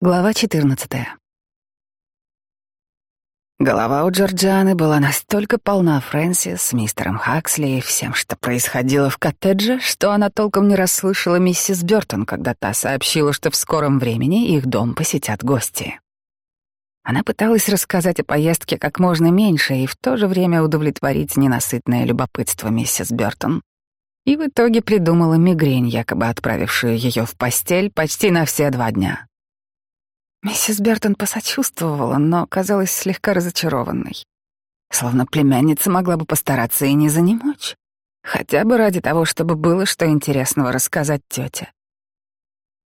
Глава 14. Голова у Джорджианы была настолько полна Фрэнсис, мистером Хаксли и всем, что происходило в коттедже, что она толком не расслышала миссис Бёртон, когда та сообщила, что в скором времени их дом посетят гости. Она пыталась рассказать о поездке как можно меньше и в то же время удовлетворить ненасытное любопытство миссис Бёртон. И в итоге придумала мигрень, якобы отправившую ее в постель почти на все два дня. Миссис Бертон посочувствовала, но казалась слегка разочарованной. Словно племянница могла бы постараться и не занемочь. Хотя бы ради того, чтобы было что интересного рассказать тете.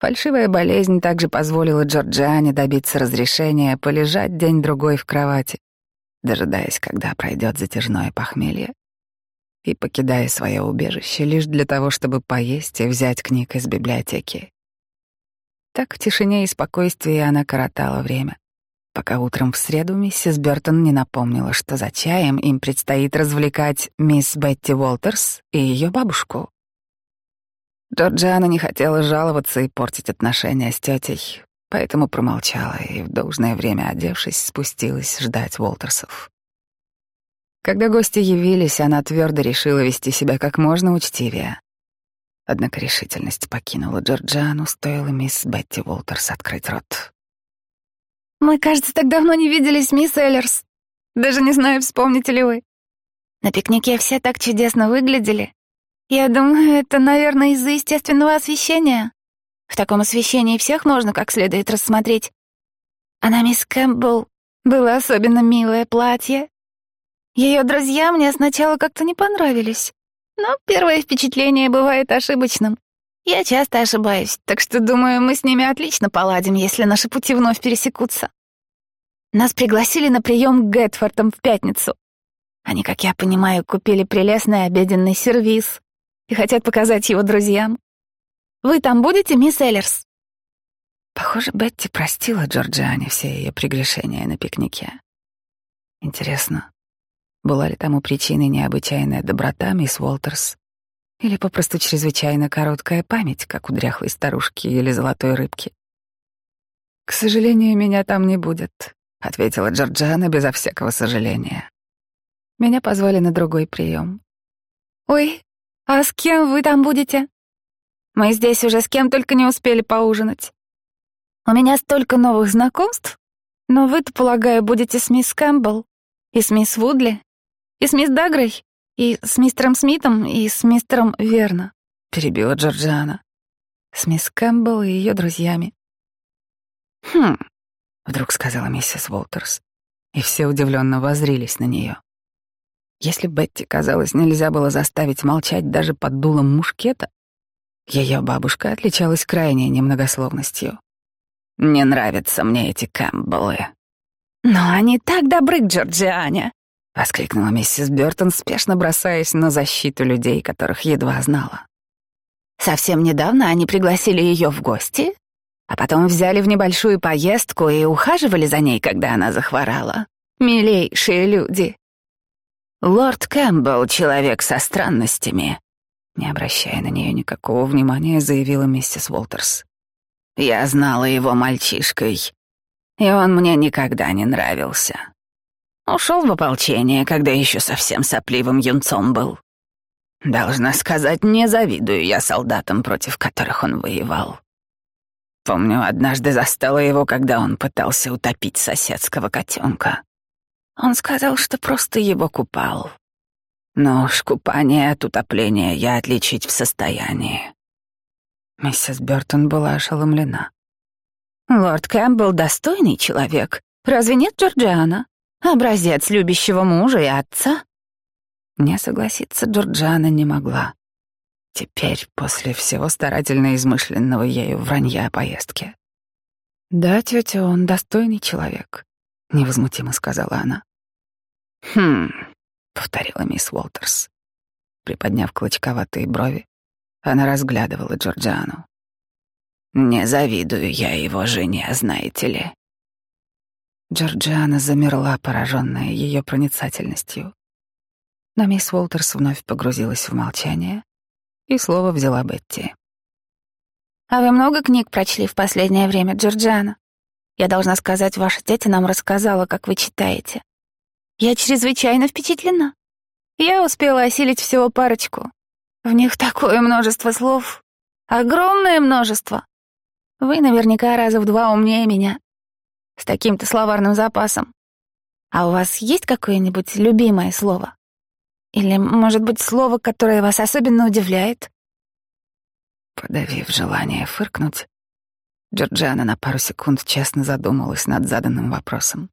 Фальшивая болезнь также позволила Джорджиане добиться разрешения полежать день-другой в кровати, дожидаясь, когда пройдет затяжное похмелье, и покидая свое убежище лишь для того, чтобы поесть и взять книг из библиотеки. Так в тишине и спокойствии она коротала время, пока утром в среду миссис Бёртон не напомнила, что за чаем им предстоит развлекать мисс Бетти Уолтерс и ее бабушку. Джорджиана не хотела жаловаться и портить отношения с тетей, поэтому промолчала и в должное время одевшись спустилась ждать Уолтерсов. Когда гости явились, она твердо решила вести себя как можно учтивее. Однако решительность покинула Джорджану, стоило мисс Бетти Уолтерс открыть рот. «Мы, кажется, так давно не виделись, мисс Эллерс. Даже не знаю, вспомните ли вы. На пикнике все так чудесно выглядели. Я думаю, это, наверное, из-за естественного освещения. В таком освещении всех можно как следует рассмотреть. А на мисс Кэмпбелл было особенно милое платье. Ее друзья мне сначала как-то не понравились. Но первое впечатление бывает ошибочным. Я часто ошибаюсь, так что думаю, мы с ними отлично поладим, если наши пути вновь пересекутся. Нас пригласили на прием к Гэтфордам в пятницу. Они, как я понимаю, купили прелестный обеденный сервиз и хотят показать его друзьям. Вы там будете, мисс Эллерс? Похоже, Бетти простила Джорджиане все ее прегрешения на пикнике. Интересно, была ли тому причиной необычайная доброта мисс Уолтерс или попросту чрезвычайно короткая память, как у дряхлой старушки или золотой рыбки? «К сожалению, меня там не будет», — ответила Джорджана безо всякого сожаления. Меня позвали на другой прием. «Ой, а с кем вы там будете? Мы здесь уже с кем только не успели поужинать. У меня столько новых знакомств, но вы-то, полагаю, будете с мисс Кэмпбелл и с мисс Вудли и с мисс Дагрой, и с мистером Смитом, и с мистером Верно», — перебила Джорджиана. «С мисс Кэмпбелл и ее друзьями». «Хм», — вдруг сказала миссис Уолтерс, и все удивленно воззрились на нее. Если Бетти, казалось, нельзя было заставить молчать даже под дулом мушкета, ее бабушка отличалась крайней немногословностью. «Не нравятся мне эти Кэмпбеллы». «Но они так добры к Джорджиане», — воскликнула миссис Бёртон, спешно бросаясь на защиту людей, которых едва знала. «Совсем недавно они пригласили ее в гости, а потом взяли в небольшую поездку и ухаживали за ней, когда она захворала. Милейшие люди!» «Лорд Кэмпбелл — человек со странностями», — не обращая на нее никакого внимания, заявила миссис Уолтерс. «Я знала его мальчишкой, и он мне никогда не нравился. Ушел в ополчение, когда еще совсем сопливым юнцом был. Должна сказать, не завидую я солдатам, против которых он воевал. Помню, однажды застала его, когда он пытался утопить соседского котенка. Он сказал, что просто его купал. Но уж купание от утопления я отличить в состоянии. Миссис Бёртон была ошеломлена. «Лорд Кэмпбелл достойный человек. Разве нет, Джорджиана?» Образец любящего мужа и отца. Не согласиться Джорджана не могла. Теперь, после всего старательно измышленного ею вранья о поездке. «Да, тетя, он достойный человек», — невозмутимо сказала она. «Хм», — повторила мисс Уолтерс. Приподняв клочковатые брови, она разглядывала Джорджану. «Не завидую я его жене, знаете ли. Джорджиана замерла, пораженная ее проницательностью. Но мисс Уолтерс вновь погрузилась в молчание, и слово взяла Бетти. «А вы много книг прочли в последнее время, Джорджиана?» Я должна сказать, ваша тетя нам рассказала, как вы читаете. Я чрезвычайно впечатлена. Я успела осилить всего парочку. В них такое множество слов. Огромное множество. Вы наверняка раза в два умнее меня. С таким-то словарным запасом. А у вас есть какое-нибудь любимое слово? Или, может быть, слово, которое вас особенно удивляет? Подавив желание фыркнуть, Джорджиана на пару секунд честно задумалась над заданным вопросом.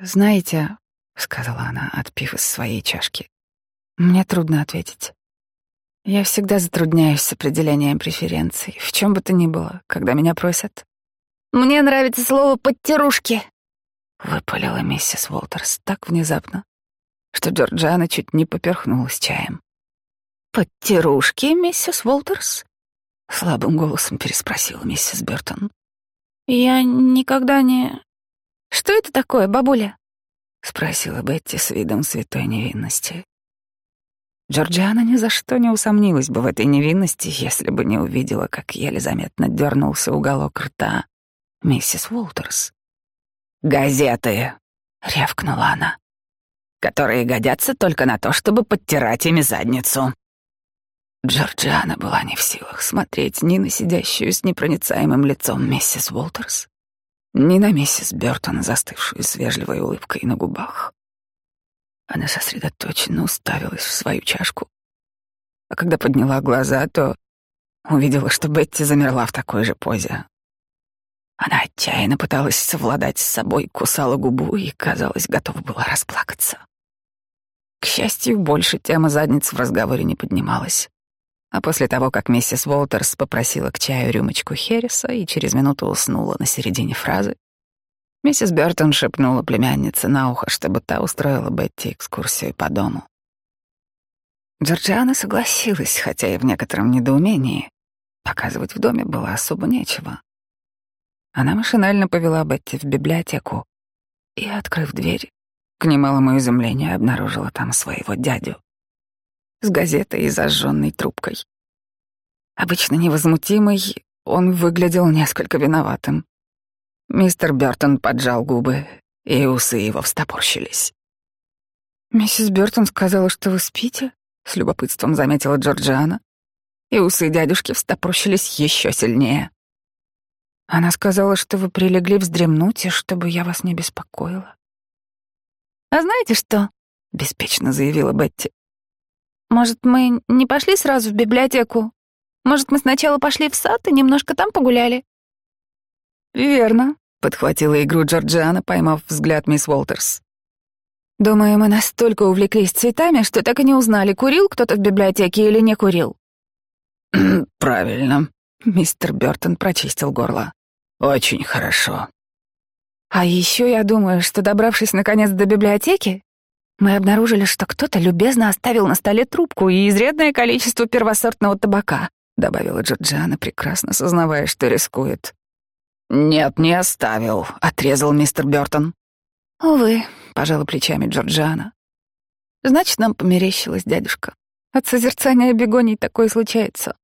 «Знаете», — сказала она, отпив из своей чашки, — «мне трудно ответить. Я всегда затрудняюсь с определением преференций, в чем бы то ни было, когда меня просят». «Мне нравится слово «подтирушки», — выпалила миссис Уолтерс так внезапно, что Джорджиана чуть не поперхнулась чаем. «Подтирушки, миссис Уолтерс?» — слабым голосом переспросила миссис Бертон. «Я никогда не... Что это такое, бабуля?» — спросила Бетти с видом святой невинности. Джорджиана ни за что не усомнилась бы в этой невинности, если бы не увидела, как еле заметно дернулся уголок рта миссис Уолтерс. «Газеты!» — рявкнула она которые годятся только на то, чтобы подтирать ими задницу. Джорджиана была не в силах смотреть ни на сидящую с непроницаемым лицом миссис Уолтерс, ни на миссис Бёртон, застывшую с вежливой улыбкой на губах. Она сосредоточенно уставилась в свою чашку, а когда подняла глаза, то увидела, что Бетти замерла в такой же позе. Она отчаянно пыталась совладать с собой, кусала губу и, казалось, готова была расплакаться. К счастью, больше тема задниц в разговоре не поднималась. А после того, как миссис Уолтерс попросила к чаю рюмочку Хереса и через минуту уснула на середине фразы, миссис Бертон шепнула племяннице на ухо, чтобы та устроила Бетти экскурсию по дому. Джорджиана согласилась, хотя и в некотором недоумении. Показывать в доме было особо нечего. Она машинально повела Бетти в библиотеку и, открыв дверь, к немалому изумлению обнаружила там своего дядю с газетой и зажженной трубкой. Обычно невозмутимый, он выглядел несколько виноватым. Мистер Бёртон поджал губы, и усы его встопорщились. «Миссис Бёртон сказала, что вы спите?» — с любопытством заметила Джорджиана, и усы дядюшки встопорщились еще сильнее. «Она сказала, что вы прилегли вздремнуть, и чтобы я вас не беспокоила». «А знаете что?» — беспечно заявила Бетти. «Может, мы не пошли сразу в библиотеку? Может, мы сначала пошли в сад и немножко там погуляли?» «Верно», — подхватила игру Джорджиана, поймав взгляд мисс Уолтерс. «Думаю, мы настолько увлеклись цветами, что так и не узнали, курил кто-то в библиотеке или не курил». «Правильно», — мистер Бёртон прочистил горло. «Очень хорошо. А еще я думаю, что, добравшись наконец до библиотеки, мы обнаружили, что кто-то любезно оставил на столе трубку и изрядное количество первосортного табака, добавила Джорджиана, прекрасно сознавая, что рискует. «Нет, не оставил», — отрезал мистер Бёртон. «Увы», — пожала плечами Джорджиана. «Значит, нам померещилось, дядюшка. От созерцания бегоний такое случается».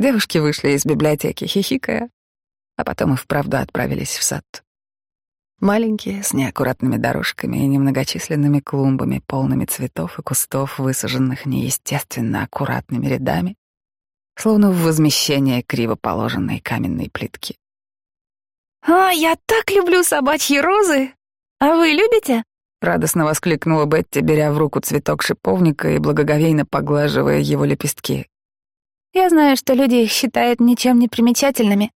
Девушки вышли из библиотеки, хихикая, а потом и вправду отправились в сад. Маленькие, с неаккуратными дорожками и немногочисленными клумбами, полными цветов и кустов, высаженных неестественно аккуратными рядами, словно в возмещение криво положенной каменной плитки. «А, я так люблю собачьи розы! А вы любите?» — радостно воскликнула Бетти, беря в руку цветок шиповника и благоговейно поглаживая его лепестки. «Я знаю, что люди их считают ничем не примечательными,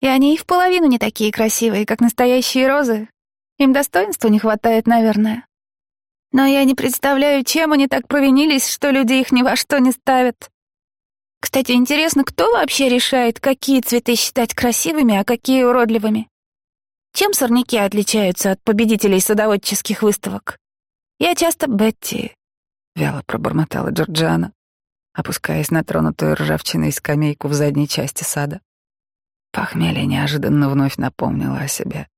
и они и в половину не такие красивые, как настоящие розы. Им достоинства не хватает, наверное. Но я не представляю, чем они так провинились, что люди их ни во что не ставят. Кстати, интересно, кто вообще решает, какие цветы считать красивыми, а какие уродливыми? Чем сорняки отличаются от победителей садоводческих выставок? Я часто Бетти, — вяло пробормотала Джорджиана, опускаясь на тронутую ржавчиной скамейку в задней части сада. Похмелье неожиданно вновь напомнило о себе.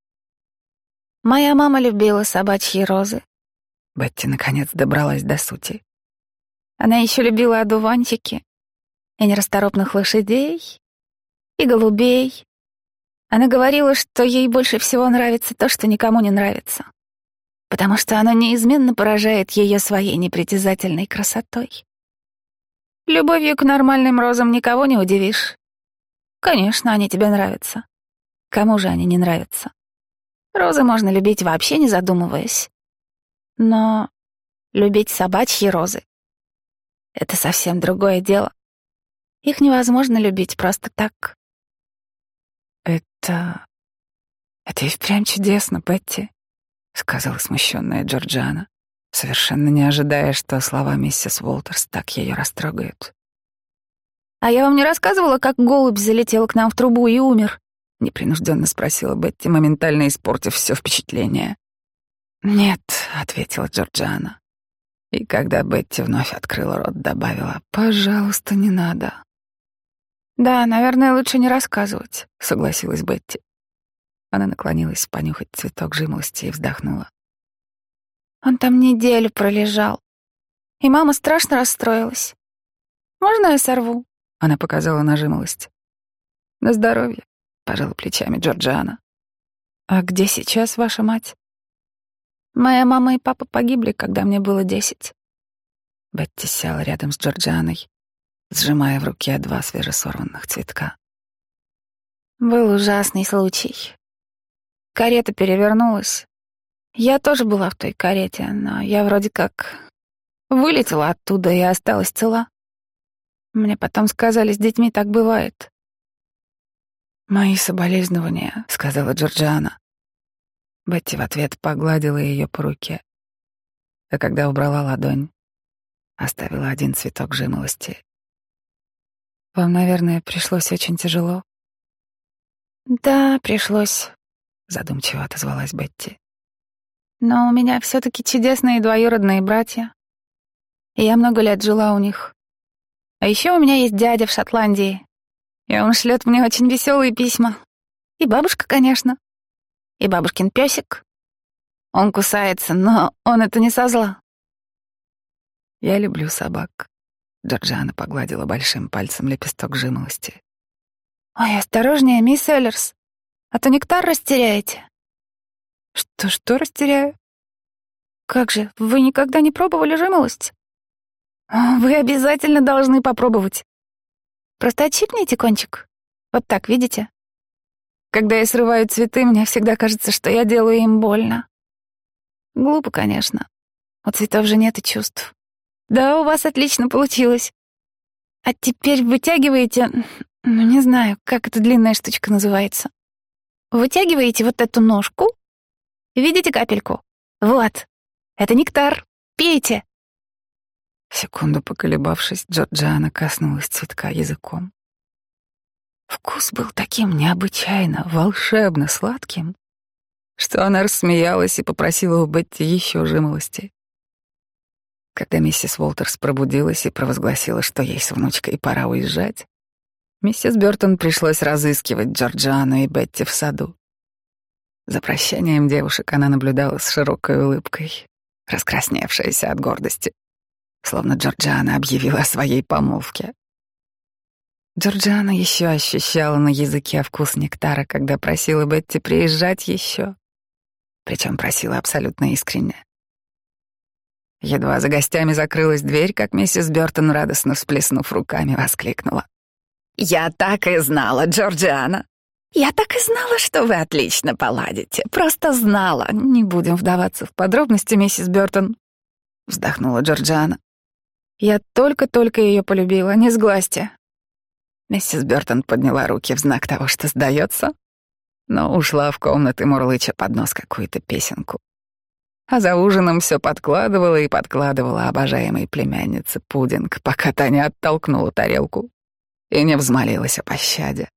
«Моя мама любила собачьи розы». Бетти наконец добралась до сути. Она еще любила одуванчики и нерасторопных лошадей, и голубей. Она говорила, что ей больше всего нравится то, что никому не нравится, потому что она неизменно поражает ее своей непритязательной красотой. Любовью к нормальным розам никого не удивишь. Конечно, они тебе нравятся. Кому же они не нравятся? Розы можно любить вообще не задумываясь. Но любить собачьи розы — это совсем другое дело. Их невозможно любить просто так. «Это... это и впрямь чудесно, Бетти», — сказала смущенная Джорджана, совершенно не ожидая, что слова миссис Уолтерс так ее растрогают. «А я вам не рассказывала, как голубь залетел к нам в трубу и умер?» — непринужденно спросила Бетти, моментально испортив все впечатление. «Нет», — ответила Джорджана. И когда Бетти вновь открыла рот, добавила, «Пожалуйста, не надо». «Да, наверное, лучше не рассказывать», — согласилась Бетти. Она наклонилась понюхать цветок жимолости и вздохнула. «Он там неделю пролежал, и мама страшно расстроилась. Можно я сорву?» Она показала на жимолость. «На здоровье», — пожала плечами Джорджиана. «А где сейчас ваша мать?» «Моя мама и папа погибли, когда мне было десять». Бетти села рядом с Джорджианой сжимая в руке два свежесорванных цветка. Был ужасный случай. Карета перевернулась. Я тоже была в той карете, но я вроде как вылетела оттуда и осталась цела. Мне потом сказали, с детьми так бывает. «Мои соболезнования», — сказала Джорджиана. Бетти в ответ погладила ее по руке, а когда убрала ладонь, оставила один цветок жимолости вам, наверное, пришлось очень тяжело. Да, пришлось, задумчиво отозвалась Бетти. Но у меня все-таки чудесные двоюродные братья. И я много лет жила у них. А еще у меня есть дядя в Шотландии. И он шлет мне очень веселые письма. И бабушка, конечно. И бабушкин песик. Он кусается, но он это не со зла. Я люблю собак. Джорджиана погладила большим пальцем лепесток жимолости. «Ой, осторожнее, мисс Эллерс, а то нектар растеряете». «Что-что растеряю?» «Как же, вы никогда не пробовали жимолость?» «Вы обязательно должны попробовать. Просто отщипните кончик. Вот так, видите? Когда я срываю цветы, мне всегда кажется, что я делаю им больно. Глупо, конечно. У цветов же нет и чувств. Да, у вас отлично получилось. А теперь вытягиваете... Ну, не знаю, как эта длинная штучка называется. Вытягиваете вот эту ножку. Видите капельку? Вот. Это нектар. Пейте. Секунду поколебавшись, Джорджиана коснулась цветка языком. Вкус был таким необычайно, волшебно сладким, что она рассмеялась и попросила у Бетти еще жимолости. Когда миссис Уолтерс пробудилась и провозгласила, что ей с внучкой пора уезжать, миссис Бёртон пришлось разыскивать Джорджиану и Бетти в саду. За прощанием девушек она наблюдала с широкой улыбкой, раскрасневшаяся от гордости, словно Джорджиана объявила о своей помолвке. Джорджиана еще ощущала на языке вкус нектара, когда просила Бетти приезжать еще, причем просила абсолютно искренне. Едва за гостями закрылась дверь, как миссис Бёртон, радостно всплеснув руками, воскликнула. «Я так и знала, Джорджиана! Я так и знала, что вы отлично поладите. Просто знала. Не будем вдаваться в подробности, миссис Бёртон», — вздохнула Джорджиана. «Я только-только ее полюбила, не сглазьте». Миссис Бёртон подняла руки в знак того, что сдается, но ушла в комнаты, мурлыча под нос какую-то песенку а за ужином все подкладывала и подкладывала обожаемой племяннице пудинг, пока та не оттолкнула тарелку и не взмолилась о пощаде.